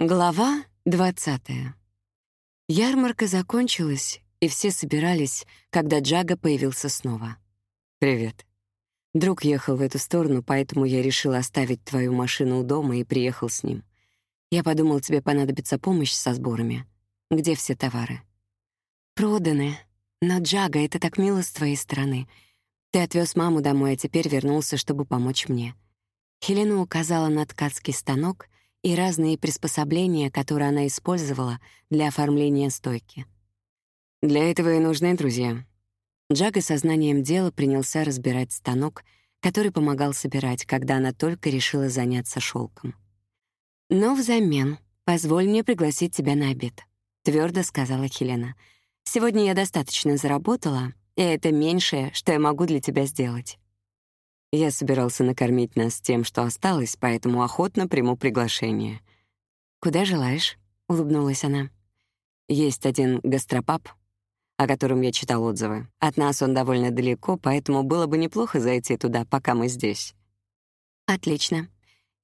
Глава 20. Ярмарка закончилась, и все собирались, когда Джага появился снова. «Привет. Друг ехал в эту сторону, поэтому я решил оставить твою машину у дома и приехал с ним. Я подумал, тебе понадобится помощь со сборами. Где все товары?» «Проданы. Но, Джага, это так мило с твоей стороны. Ты отвез маму домой, а теперь вернулся, чтобы помочь мне». Хелена указала на ткацкий станок — и разные приспособления, которые она использовала для оформления стойки. Для этого и нужны друзья. Джага сознанием дела принялся разбирать станок, который помогал собирать, когда она только решила заняться шелком. «Но взамен позволь мне пригласить тебя на обед», — твердо сказала Хелена. «Сегодня я достаточно заработала, и это меньшее, что я могу для тебя сделать». Я собирался накормить нас тем, что осталось, поэтому охотно приму приглашение. «Куда желаешь?» — улыбнулась она. «Есть один гастропаб, о котором я читал отзывы. От нас он довольно далеко, поэтому было бы неплохо зайти туда, пока мы здесь». «Отлично.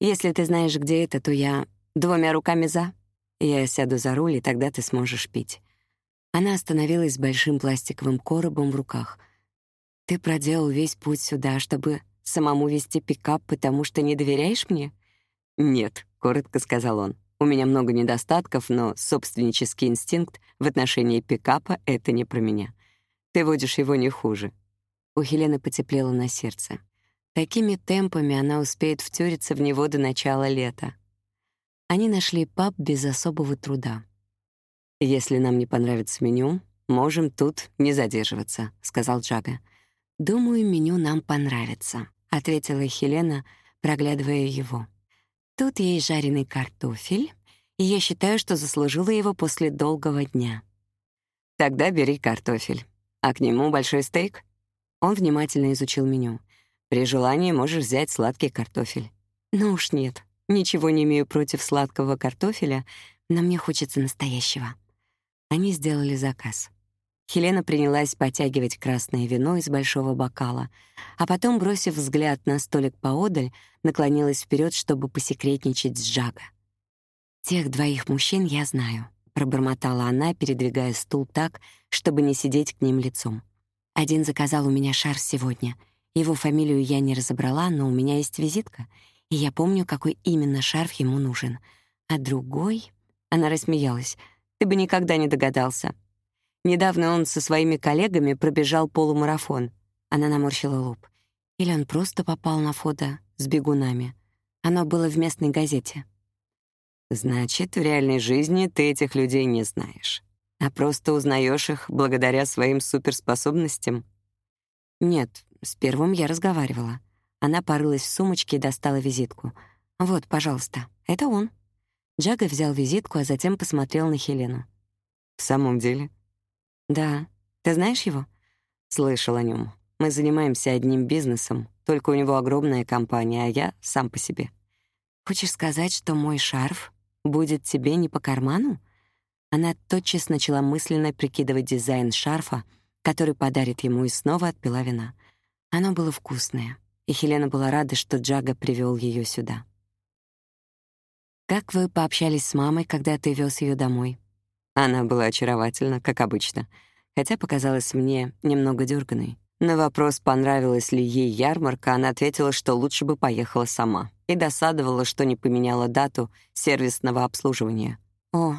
Если ты знаешь, где это, то я двумя руками за. Я сяду за руль, и тогда ты сможешь пить». Она остановилась с большим пластиковым коробом в руках. «Ты проделал весь путь сюда, чтобы Самому вести пикап, потому что не доверяешь мне? Нет, коротко сказал он. У меня много недостатков, но собственнический инстинкт в отношении пикапа — это не про меня. Ты водишь его не хуже. У Хелены потеплело на сердце. Такими темпами она успеет втюриться в него до начала лета. Они нашли паб без особого труда. «Если нам не понравится меню, можем тут не задерживаться», — сказал Джага. «Думаю, меню нам понравится» ответила Хелена, проглядывая его. Тут есть жареный картофель, и я считаю, что заслужила его после долгого дня. Тогда бери картофель. А к нему большой стейк? Он внимательно изучил меню. При желании можешь взять сладкий картофель. Ну уж нет, ничего не имею против сладкого картофеля, но мне хочется настоящего. Они сделали заказ. Хелена принялась потягивать красное вино из большого бокала, а потом, бросив взгляд на столик поодаль, наклонилась вперед, чтобы посекретничать с Джага. «Тех двоих мужчин я знаю», — пробормотала она, передвигая стул так, чтобы не сидеть к ним лицом. «Один заказал у меня шар сегодня. Его фамилию я не разобрала, но у меня есть визитка, и я помню, какой именно шарф ему нужен. А другой...» — она рассмеялась. «Ты бы никогда не догадался. Недавно он со своими коллегами пробежал полумарафон. Она наморщила лоб. Или он просто попал на фото с бегунами. Оно было в местной газете. Значит, в реальной жизни ты этих людей не знаешь, а просто узнаешь их благодаря своим суперспособностям? Нет, с первым я разговаривала. Она порылась в сумочке и достала визитку. «Вот, пожалуйста, это он». Джага взял визитку, а затем посмотрел на Хелену. «В самом деле?» Да. Ты знаешь его? Слышал о нем. Мы занимаемся одним бизнесом, только у него огромная компания, а я сам по себе. Хочешь сказать, что мой шарф будет тебе не по карману? Она тотчас начала мысленно прикидывать дизайн шарфа, который подарит ему, и снова отпила вина. Оно было вкусное, и Хелена была рада, что Джага привел ее сюда. «Как вы пообщались с мамой, когда ты вез ее домой?» Она была очаровательна, как обычно, хотя показалась мне немного дёрганной. На вопрос, понравилась ли ей ярмарка, она ответила, что лучше бы поехала сама, и досадовала, что не поменяла дату сервисного обслуживания. О,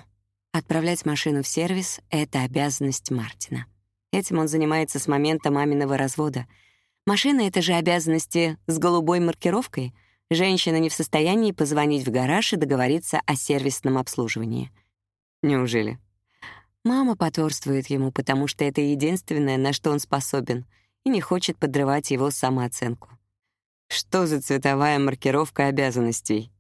отправлять машину в сервис — это обязанность Мартина. Этим он занимается с момента маминого развода. Машина — это же обязанности с голубой маркировкой. Женщина не в состоянии позвонить в гараж и договориться о сервисном обслуживании. Неужели? Мама потворствует ему, потому что это единственное, на что он способен, и не хочет подрывать его самооценку. Что за цветовая маркировка обязанностей?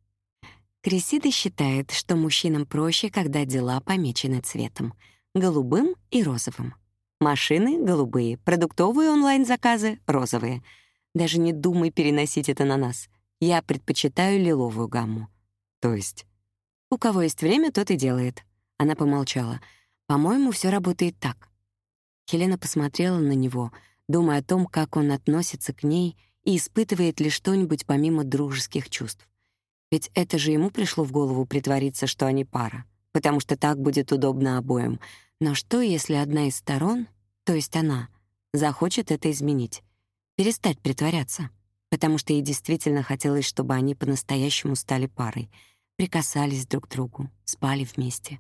Крисида считает, что мужчинам проще, когда дела помечены цветом — голубым и розовым. Машины — голубые, продуктовые онлайн-заказы — розовые. Даже не думай переносить это на нас. Я предпочитаю лиловую гамму. То есть? У кого есть время, тот и делает. Она помолчала — по-моему, все работает так. Хелена посмотрела на него, думая о том, как он относится к ней и испытывает ли что-нибудь помимо дружеских чувств. Ведь это же ему пришло в голову притвориться, что они пара, потому что так будет удобно обоим. Но что, если одна из сторон, то есть она, захочет это изменить, перестать притворяться? Потому что ей действительно хотелось, чтобы они по-настоящему стали парой, прикасались друг к другу, спали вместе.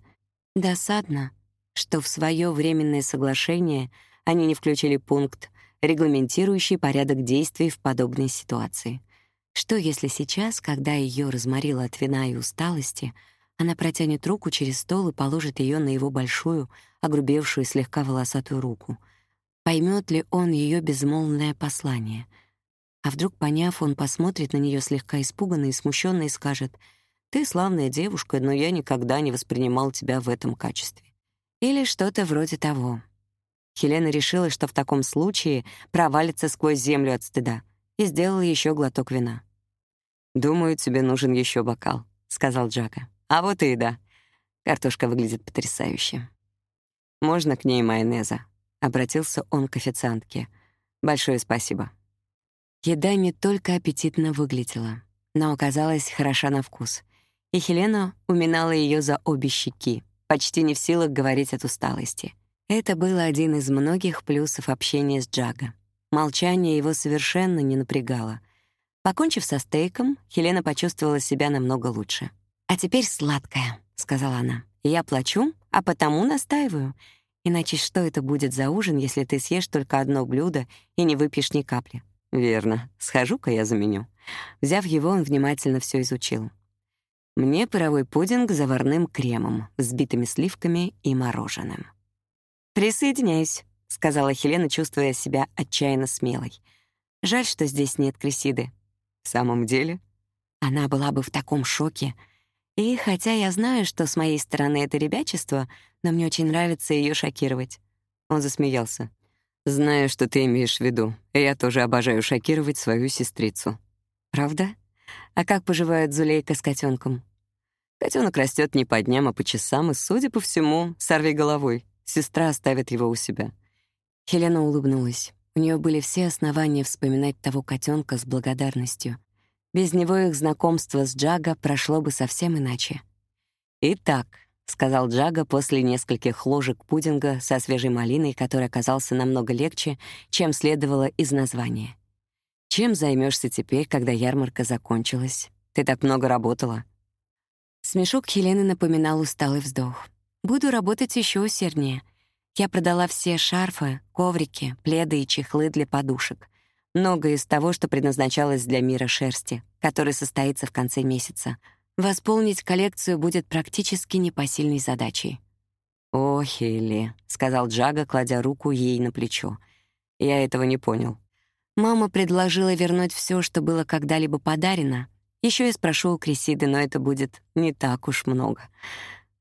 Досадно, что в свое временное соглашение они не включили пункт, регламентирующий порядок действий в подобной ситуации. Что если сейчас, когда ее разморило от вина и усталости, она протянет руку через стол и положит ее на его большую, огрубевшую слегка волосатую руку? Поймет ли он ее безмолвное послание? А вдруг, поняв, он посмотрит на нее слегка испуганно и смущенно и скажет «Ты славная девушка, но я никогда не воспринимал тебя в этом качестве». Или что-то вроде того. Хелена решила, что в таком случае провалится сквозь землю от стыда, и сделала еще глоток вина. «Думаю, тебе нужен еще бокал», — сказал Джака. «А вот и еда. Картошка выглядит потрясающе». «Можно к ней майонеза?» — обратился он к официантке. «Большое спасибо». Еда не только аппетитно выглядела, но оказалась хороша на вкус, и Хелена уминала ее за обе щеки, почти не в силах говорить от усталости — это был один из многих плюсов общения с Джага. Молчание его совершенно не напрягало. Покончив со стейком, Хелена почувствовала себя намного лучше. «А теперь сладкое», — сказала она. «Я плачу, а потому настаиваю. Иначе что это будет за ужин, если ты съешь только одно блюдо и не выпьешь ни капли?» «Верно. Схожу-ка я заменю». Взяв его, он внимательно все изучил. «Мне паровой пудинг с заварным кремом, взбитыми сливками и мороженым». «Присоединяюсь», — сказала Хелена, чувствуя себя отчаянно смелой. «Жаль, что здесь нет Крисиды». «В самом деле?» Она была бы в таком шоке. И хотя я знаю, что с моей стороны это ребячество, но мне очень нравится ее шокировать. Он засмеялся. «Знаю, что ты имеешь в виду. Я тоже обожаю шокировать свою сестрицу». «Правда? А как поживает Зулейка с котенком? Котенок растет не по дням, а по часам, и, судя по всему, сорви головой. Сестра оставит его у себя. Хелена улыбнулась. У нее были все основания вспоминать того котенка с благодарностью. Без него их знакомство с Джага прошло бы совсем иначе. «Итак», — сказал Джага после нескольких ложек пудинга со свежей малиной, который оказался намного легче, чем следовало из названия. «Чем займешься теперь, когда ярмарка закончилась? Ты так много работала». Смешок Хелены напоминал усталый вздох. Буду работать еще усерднее. Я продала все шарфы, коврики, пледы и чехлы для подушек. Многое из того, что предназначалось для мира шерсти, который состоится в конце месяца. Восполнить коллекцию будет практически непосильной задачей. «О, Хейли», — сказал Джага, кладя руку ей на плечо. «Я этого не понял». Мама предложила вернуть все, что было когда-либо подарено. Еще я спрошу у Крисиды, но это будет не так уж много.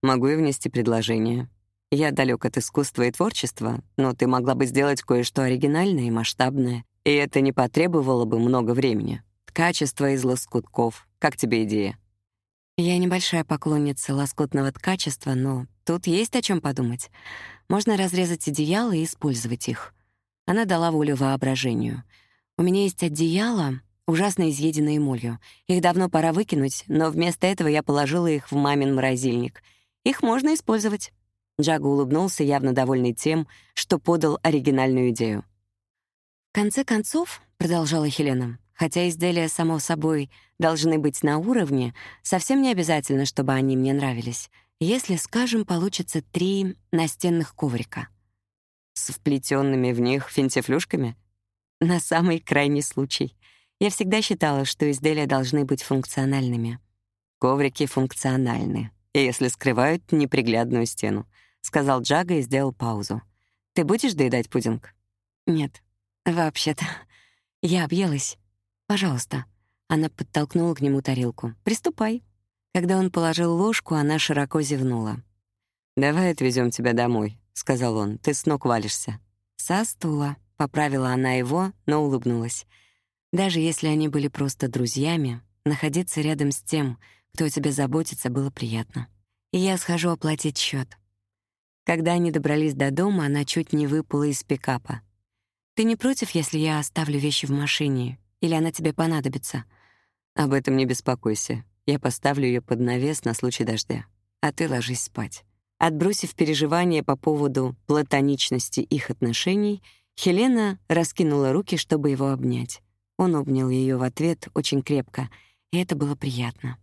Могу и внести предложение. Я далек от искусства и творчества, но ты могла бы сделать кое-что оригинальное и масштабное, и это не потребовало бы много времени. Ткачество из лоскутков. Как тебе идея? Я небольшая поклонница лоскутного ткачества, но тут есть о чем подумать. Можно разрезать одеяла и использовать их. Она дала волю воображению. У меня есть одеяло, ужасно изъеденные молью. Их давно пора выкинуть, но вместо этого я положила их в мамин морозильник — их можно использовать». Джагу улыбнулся, явно довольный тем, что подал оригинальную идею. «В конце концов», — продолжала Хелена, «хотя изделия, само собой, должны быть на уровне, совсем не обязательно, чтобы они мне нравились. Если, скажем, получится три настенных коврика». «С вплетенными в них финтифлюшками?» «На самый крайний случай. Я всегда считала, что изделия должны быть функциональными». «Коврики функциональны», если скрывают неприглядную стену», — сказал Джага и сделал паузу. «Ты будешь доедать пудинг?» «Нет, вообще-то. Я объелась. Пожалуйста». Она подтолкнула к нему тарелку. «Приступай». Когда он положил ложку, она широко зевнула. «Давай отвезем тебя домой», — сказал он. «Ты с ног валишься». «Со стула», — поправила она его, но улыбнулась. Даже если они были просто друзьями, находиться рядом с тем, кто о тебе заботится, было приятно. И я схожу оплатить счет. Когда они добрались до дома, она чуть не выпала из пикапа. «Ты не против, если я оставлю вещи в машине? Или она тебе понадобится?» «Об этом не беспокойся. Я поставлю ее под навес на случай дождя, а ты ложись спать». Отбросив переживания по поводу платоничности их отношений, Хелена раскинула руки, чтобы его обнять. Он обнял ее в ответ очень крепко, и это было приятно.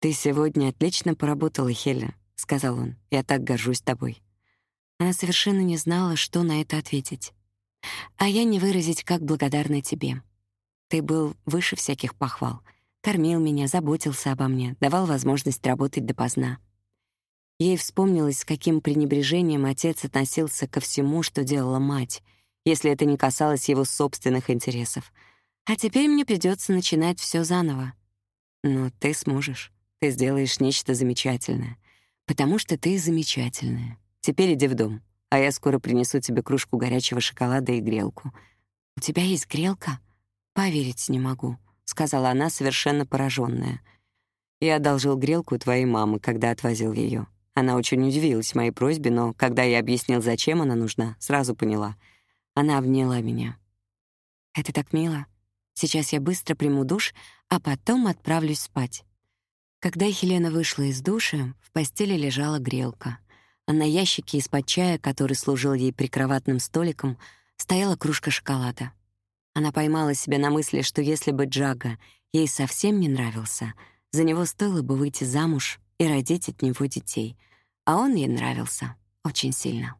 «Ты сегодня отлично поработала, Хеля», — сказал он. «Я так горжусь тобой». Она совершенно не знала, что на это ответить. «А я не выразить, как благодарна тебе. Ты был выше всяких похвал. Кормил меня, заботился обо мне, давал возможность работать допоздна. Ей вспомнилось, с каким пренебрежением отец относился ко всему, что делала мать, если это не касалось его собственных интересов. А теперь мне придется начинать все заново. Но ты сможешь. Ты сделаешь нечто замечательное. Потому что ты замечательная. Теперь иди в дом, а я скоро принесу тебе кружку горячего шоколада и грелку. «У тебя есть грелка?» «Поверить не могу», — сказала она, совершенно пораженная. «Я одолжил грелку твоей мамы, когда отвозил ее. Она очень удивилась моей просьбе, но когда я объяснил, зачем она нужна, сразу поняла. Она обняла меня. «Это так мило. Сейчас я быстро приму душ, а потом отправлюсь спать». Когда Хелена вышла из душа, в постели лежала грелка, а на ящике из-под чая, который служил ей прикроватным столиком, стояла кружка шоколада. Она поймала себя на мысли, что если бы Джага ей совсем не нравился, за него стоило бы выйти замуж и родить от него детей, а он ей нравился очень сильно.